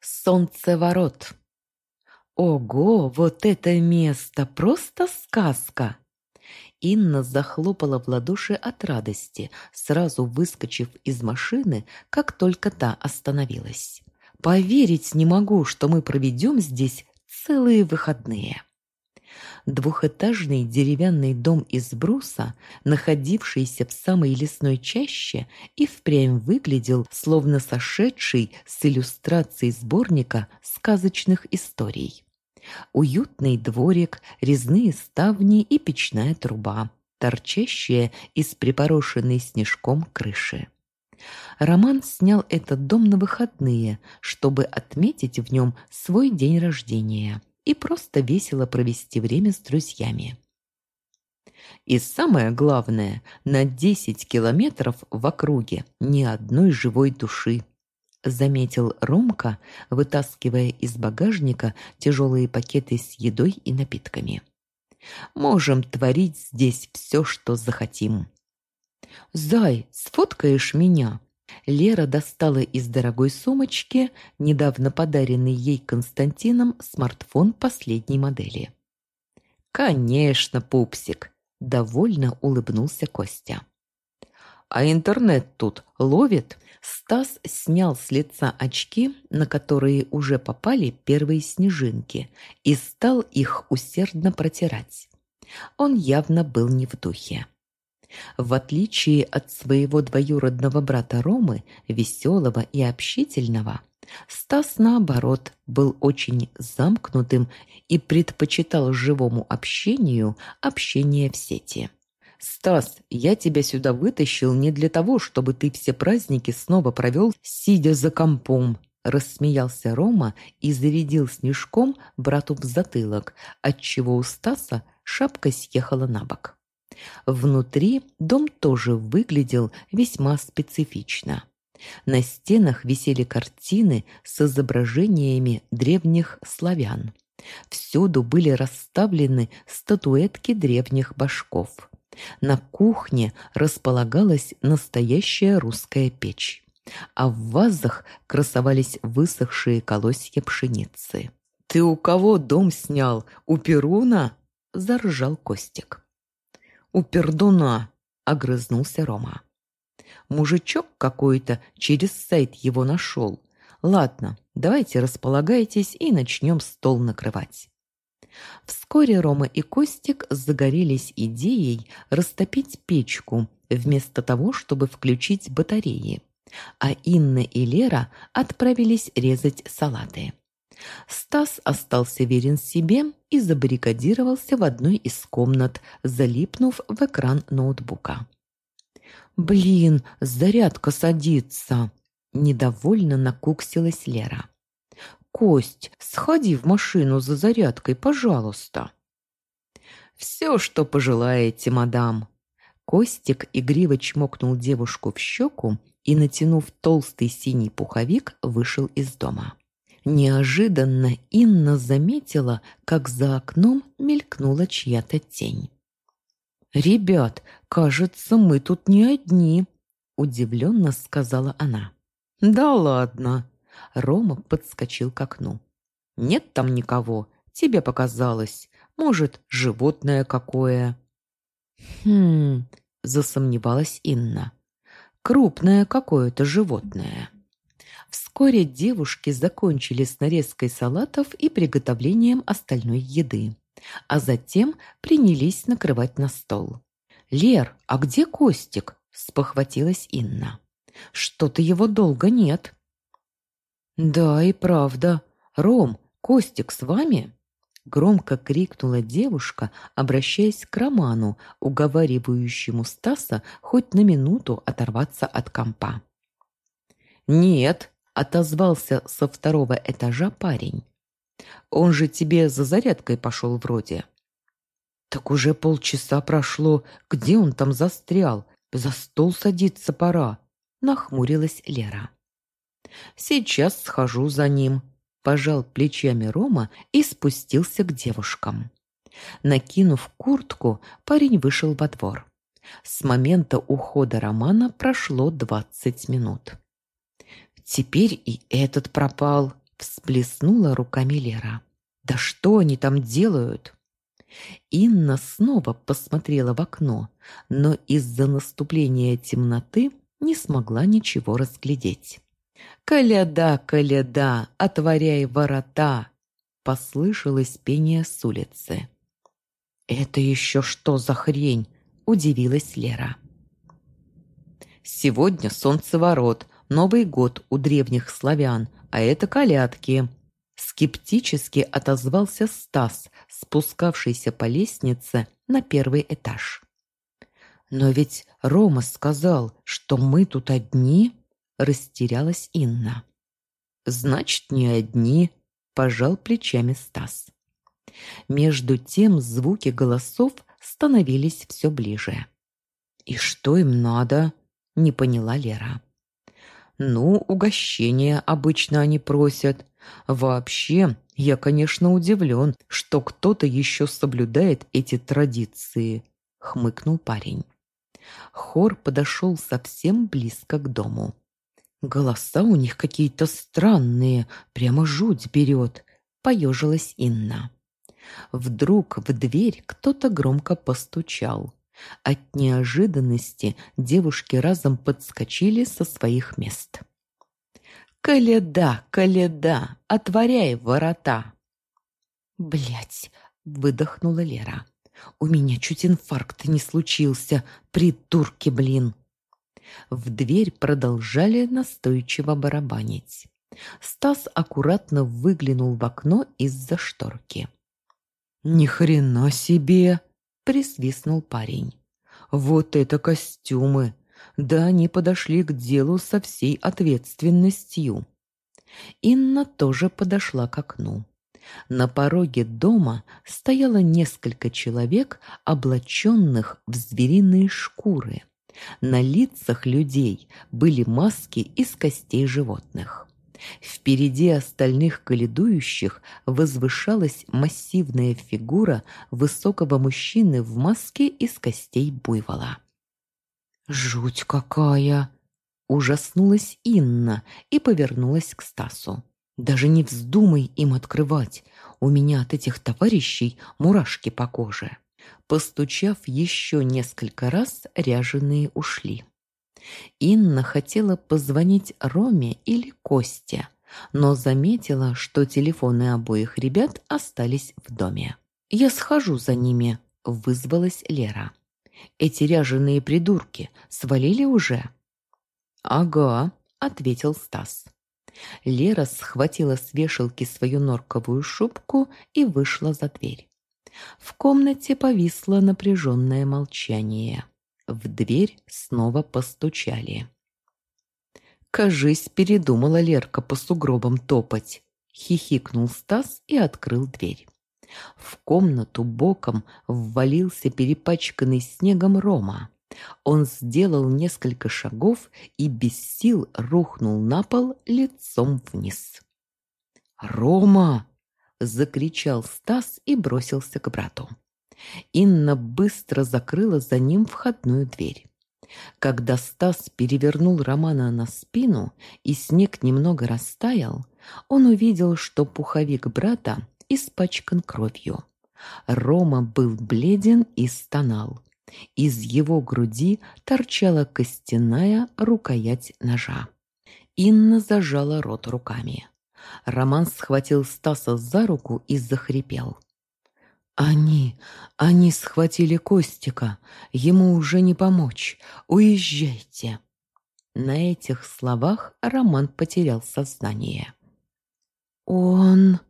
Солнцеворот. Ого, вот это место просто сказка. Инна захлопала в ладоши от радости, сразу выскочив из машины, как только та остановилась. Поверить не могу, что мы проведем здесь целые выходные. Двухэтажный деревянный дом из бруса, находившийся в самой лесной чаще, и впрямь выглядел, словно сошедший с иллюстрацией сборника сказочных историй. Уютный дворик, резные ставни и печная труба, торчащая из припорошенной снежком крыши. Роман снял этот дом на выходные, чтобы отметить в нем свой день рождения и просто весело провести время с друзьями. И самое главное, на 10 километров в округе ни одной живой души. Заметил Ромка, вытаскивая из багажника тяжелые пакеты с едой и напитками. Можем творить здесь все, что захотим. «Зай, сфоткаешь меня?» Лера достала из дорогой сумочки, недавно подаренный ей Константином, смартфон последней модели. «Конечно, пупсик!» – довольно улыбнулся Костя. «А интернет тут ловит?» Стас снял с лица очки, на которые уже попали первые снежинки, и стал их усердно протирать. Он явно был не в духе. В отличие от своего двоюродного брата Ромы, веселого и общительного, Стас, наоборот, был очень замкнутым и предпочитал живому общению общение в сети. «Стас, я тебя сюда вытащил не для того, чтобы ты все праздники снова провел, сидя за компом», рассмеялся Рома и зарядил снежком брату в затылок, отчего у Стаса шапка съехала на бок. Внутри дом тоже выглядел весьма специфично. На стенах висели картины с изображениями древних славян. Всюду были расставлены статуэтки древних башков. На кухне располагалась настоящая русская печь, а в вазах красовались высохшие колосья пшеницы. «Ты у кого дом снял? У Перуна?» – заржал Костик. «У пердуна!» – огрызнулся Рома. «Мужичок какой-то через сайт его нашел. Ладно, давайте располагайтесь и начнем стол накрывать». Вскоре Рома и Костик загорелись идеей растопить печку вместо того, чтобы включить батареи, а Инна и Лера отправились резать салаты. Стас остался верен себе и забаррикадировался в одной из комнат, залипнув в экран ноутбука. «Блин, зарядка садится!» Недовольно накуксилась Лера. «Кость, сходи в машину за зарядкой, пожалуйста!» «Все, что пожелаете, мадам!» Костик игриво чмокнул девушку в щеку и, натянув толстый синий пуховик, вышел из дома. Неожиданно Инна заметила, как за окном мелькнула чья-то тень. «Ребят, кажется, мы тут не одни», – удивленно сказала она. «Да ладно!» – Рома подскочил к окну. «Нет там никого, тебе показалось. Может, животное какое?» «Хм...» – засомневалась Инна. «Крупное какое-то животное». Вскоре девушки закончили с нарезкой салатов и приготовлением остальной еды, а затем принялись накрывать на стол. «Лер, а где Костик?» – спохватилась Инна. «Что-то его долго нет». «Да и правда. Ром, Костик с вами?» Громко крикнула девушка, обращаясь к Роману, уговаривающему Стаса хоть на минуту оторваться от компа. «Нет», отозвался со второго этажа парень. Он же тебе за зарядкой пошел вроде. Так уже полчаса прошло. Где он там застрял? За стол садиться пора. Нахмурилась Лера. Сейчас схожу за ним. Пожал плечами Рома и спустился к девушкам. Накинув куртку, парень вышел во двор. С момента ухода Романа прошло двадцать минут. Теперь и этот пропал, Всплеснула руками Лера. «Да что они там делают?» Инна снова посмотрела в окно, но из-за наступления темноты не смогла ничего разглядеть. «Коляда, коляда, отворяй ворота!» Послышалось пение с улицы. «Это еще что за хрень?» – удивилась Лера. «Сегодня солнцеворот, Новый год у древних славян, а это колядки», Скептически отозвался Стас, спускавшийся по лестнице на первый этаж. «Но ведь Рома сказал, что мы тут одни?» – растерялась Инна. «Значит, не одни», – пожал плечами Стас. Между тем звуки голосов становились все ближе. «И что им надо?» – не поняла Лера. «Ну, угощения обычно они просят, Вообще, я, конечно, удивлен, что кто-то еще соблюдает эти традиции, хмыкнул парень. Хор подошел совсем близко к дому. Голоса у них какие-то странные, прямо жуть берет, поежилась Инна. Вдруг в дверь кто-то громко постучал. От неожиданности девушки разом подскочили со своих мест. «Коляда, коляда, отворяй ворота!» Блять, выдохнула Лера. «У меня чуть инфаркт не случился, придурки, блин!» В дверь продолжали настойчиво барабанить. Стас аккуратно выглянул в окно из-за шторки. «Ни хрена себе!» – присвистнул парень. «Вот это костюмы! Да они подошли к делу со всей ответственностью. Инна тоже подошла к окну. На пороге дома стояло несколько человек, облаченных в звериные шкуры. На лицах людей были маски из костей животных. Впереди остальных каледующих возвышалась массивная фигура высокого мужчины в маске из костей буйвола. «Жуть какая!» Ужаснулась Инна и повернулась к Стасу. «Даже не вздумай им открывать. У меня от этих товарищей мурашки по коже». Постучав еще несколько раз, ряженые ушли. Инна хотела позвонить Роме или Косте, но заметила, что телефоны обоих ребят остались в доме. «Я схожу за ними», – вызвалась Лера. Эти ряженые придурки свалили уже?» «Ага», — ответил Стас. Лера схватила с вешалки свою норковую шубку и вышла за дверь. В комнате повисло напряженное молчание. В дверь снова постучали. «Кажись, передумала Лерка по сугробам топать», — хихикнул Стас и открыл дверь. В комнату боком ввалился перепачканный снегом Рома. Он сделал несколько шагов и без сил рухнул на пол лицом вниз. «Рома!» – закричал Стас и бросился к брату. Инна быстро закрыла за ним входную дверь. Когда Стас перевернул Романа на спину и снег немного растаял, он увидел, что пуховик брата испачкан кровью. Рома был бледен и стонал. Из его груди торчала костяная рукоять ножа. Инна зажала рот руками. Роман схватил Стаса за руку и захрипел. «Они, они схватили Костика. Ему уже не помочь. Уезжайте!» На этих словах Роман потерял сознание. «Он...»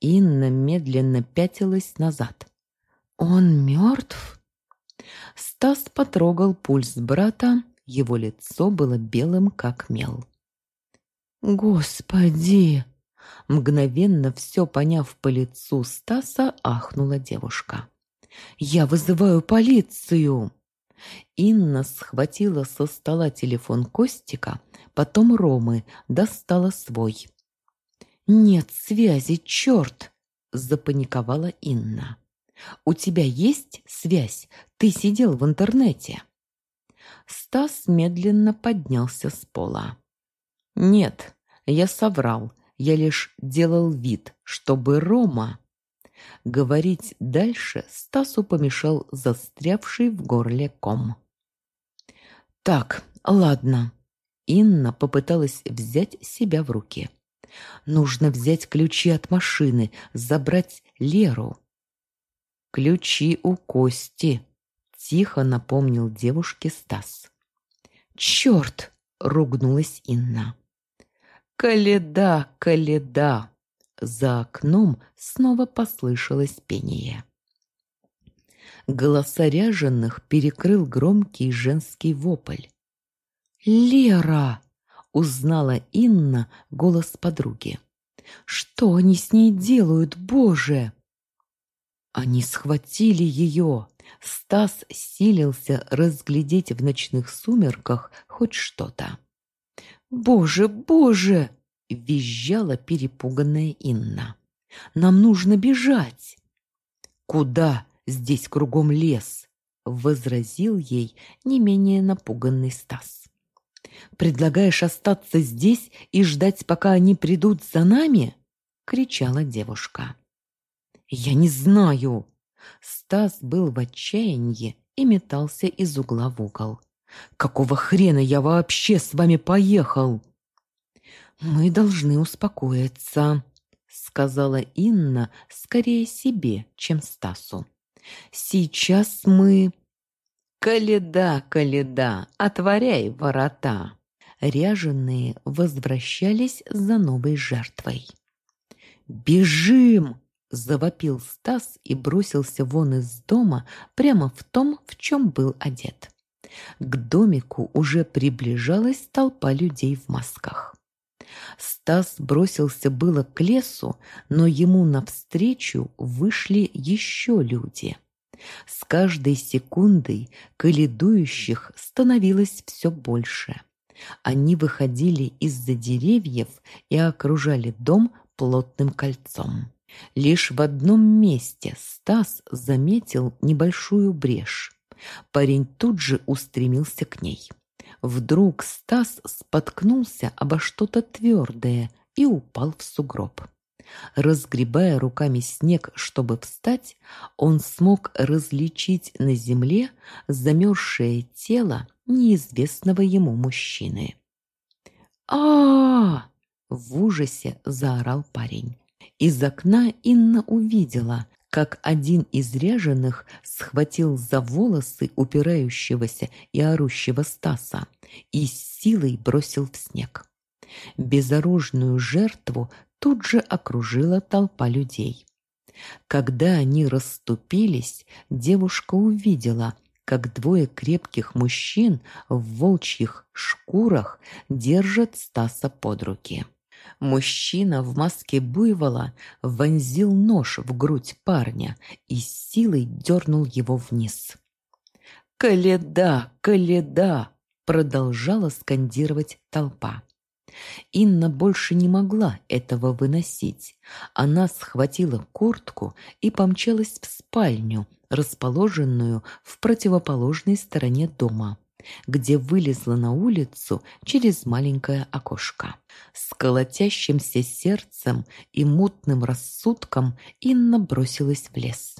Инна медленно пятилась назад. «Он мертв?» Стас потрогал пульс брата, его лицо было белым, как мел. «Господи!» Мгновенно все поняв по лицу Стаса, ахнула девушка. «Я вызываю полицию!» Инна схватила со стола телефон Костика, потом Ромы, достала свой. «Нет связи, черт!» – запаниковала Инна. «У тебя есть связь? Ты сидел в интернете?» Стас медленно поднялся с пола. «Нет, я соврал. Я лишь делал вид, чтобы Рома... Говорить дальше Стасу помешал застрявший в горле ком. «Так, ладно». Инна попыталась взять себя в руки. «Нужно взять ключи от машины, забрать Леру». «Ключи у Кости», — тихо напомнил девушке Стас. «Черт!» — ругнулась Инна. «Каледа, каледа!» За окном снова послышалось пение. Голоса ряженых перекрыл громкий женский вопль. «Лера!» — узнала Инна голос подруги. «Что они с ней делают, Боже?» Они схватили ее. Стас силился разглядеть в ночных сумерках хоть что-то. «Боже, боже!» — визжала перепуганная Инна. «Нам нужно бежать!» «Куда? Здесь кругом лес!» — возразил ей не менее напуганный Стас. «Предлагаешь остаться здесь и ждать, пока они придут за нами?» — кричала девушка. «Я не знаю!» Стас был в отчаянии и метался из угла в угол. Какого хрена я вообще с вами поехал? Мы должны успокоиться, сказала Инна скорее себе, чем Стасу. Сейчас мы Каледа, каледа, отворяй ворота. Ряженые возвращались за новой жертвой. «Бежим!» – завопил Стас и бросился вон из дома прямо в том, в чем был одет. К домику уже приближалась толпа людей в масках. Стас бросился было к лесу, но ему навстречу вышли еще люди. С каждой секундой каледующих становилось все больше. Они выходили из-за деревьев и окружали дом плотным кольцом. Лишь в одном месте Стас заметил небольшую брешь. Парень тут же устремился к ней. Вдруг Стас споткнулся обо что-то твердое и упал в сугроб. Разгребая руками снег, чтобы встать, он смог различить на земле замерзшее тело неизвестного ему мужчины. а, -а, -а В ужасе заорал парень. Из окна Инна увидела, как один из ряженых схватил за волосы упирающегося и орущего Стаса и с силой бросил в снег. Безоружную жертву тут же окружила толпа людей. Когда они расступились, девушка увидела, как двое крепких мужчин в волчьих шкурах держат Стаса под руки. Мужчина в маске буйвола вонзил нож в грудь парня и силой дернул его вниз. «Каледа! Каледа!» — продолжала скандировать толпа. Инна больше не могла этого выносить. Она схватила куртку и помчалась в спальню, расположенную в противоположной стороне дома где вылезла на улицу через маленькое окошко. С колотящимся сердцем и мутным рассудком Инна бросилась в лес.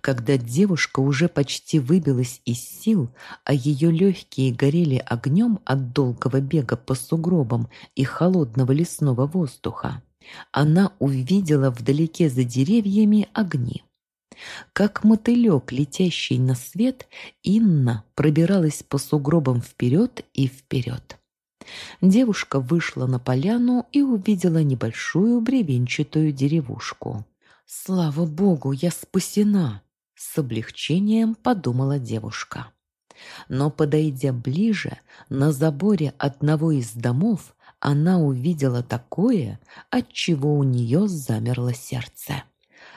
Когда девушка уже почти выбилась из сил, а ее легкие горели огнем от долгого бега по сугробам и холодного лесного воздуха, она увидела вдалеке за деревьями огни. Как мотылек, летящий на свет, Инна пробиралась по сугробам вперед и вперед. Девушка вышла на поляну и увидела небольшую бревенчатую деревушку. «Слава богу, я спасена!» — с облегчением подумала девушка. Но, подойдя ближе, на заборе одного из домов она увидела такое, от чего у нее замерло сердце.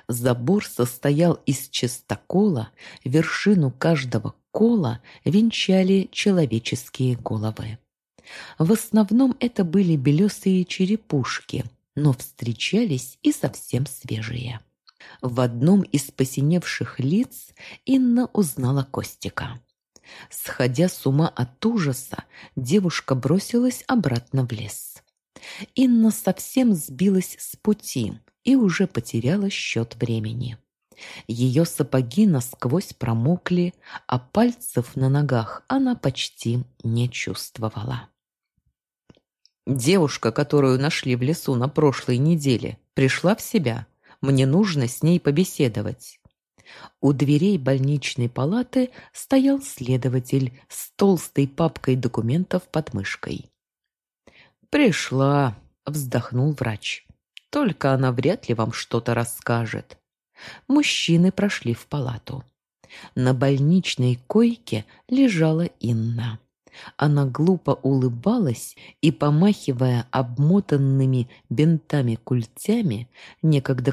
Забор состоял из чистокола, вершину каждого кола венчали человеческие головы. В основном это были белесые черепушки, но встречались и совсем свежие. В одном из посиневших лиц Инна узнала Костика. Сходя с ума от ужаса, девушка бросилась обратно в лес. Инна совсем сбилась с пути и уже потеряла счет времени. Ее сапоги насквозь промокли, а пальцев на ногах она почти не чувствовала. Девушка, которую нашли в лесу на прошлой неделе, пришла в себя. Мне нужно с ней побеседовать. У дверей больничной палаты стоял следователь с толстой папкой документов под мышкой. «Пришла», — вздохнул врач. «Только она вряд ли вам что-то расскажет». Мужчины прошли в палату. На больничной койке лежала Инна. Она глупо улыбалась и, помахивая обмотанными бинтами культями, некогда